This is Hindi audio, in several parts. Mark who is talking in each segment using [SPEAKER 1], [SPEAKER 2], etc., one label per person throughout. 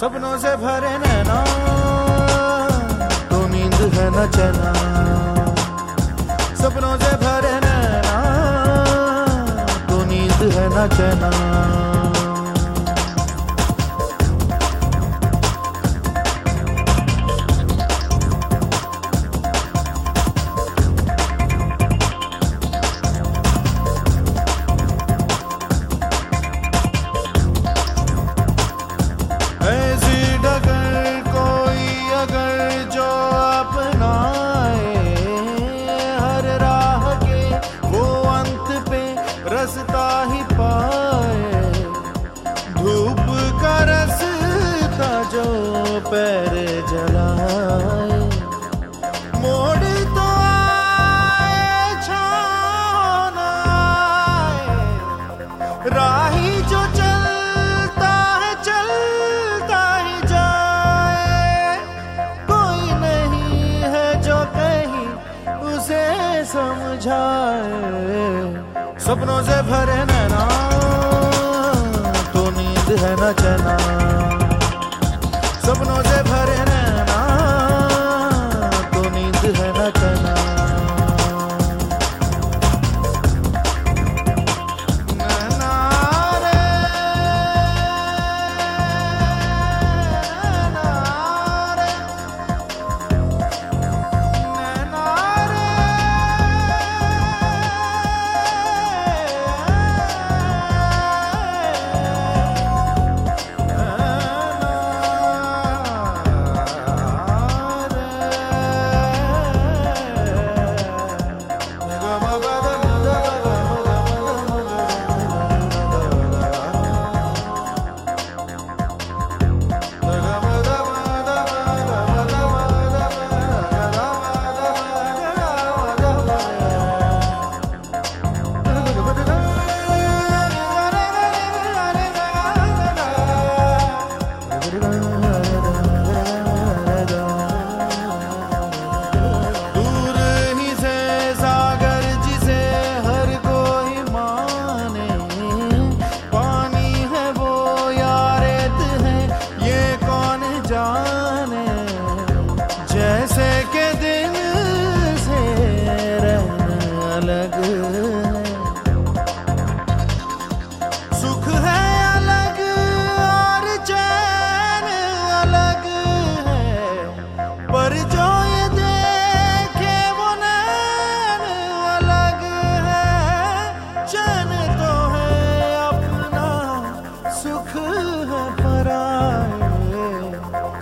[SPEAKER 1] सपनों से भरे नैना। तो नींद है न चना। सपनों से भरे नैना। तो नींद है न चना। समझाए सपनों से भरे नैना तो नींद है न चना। सपनों से भरे नैना अलग है। सुख है अलग और चैन अलग है। पर जो ये देखे वो नैन अलग है। चैन तो है अपना, सुख है पराए।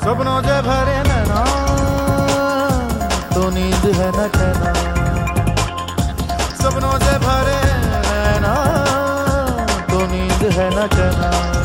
[SPEAKER 1] सपनों से भरे नैना तो नींद है न चना सपनों से भरे रहना तो नींद है न चना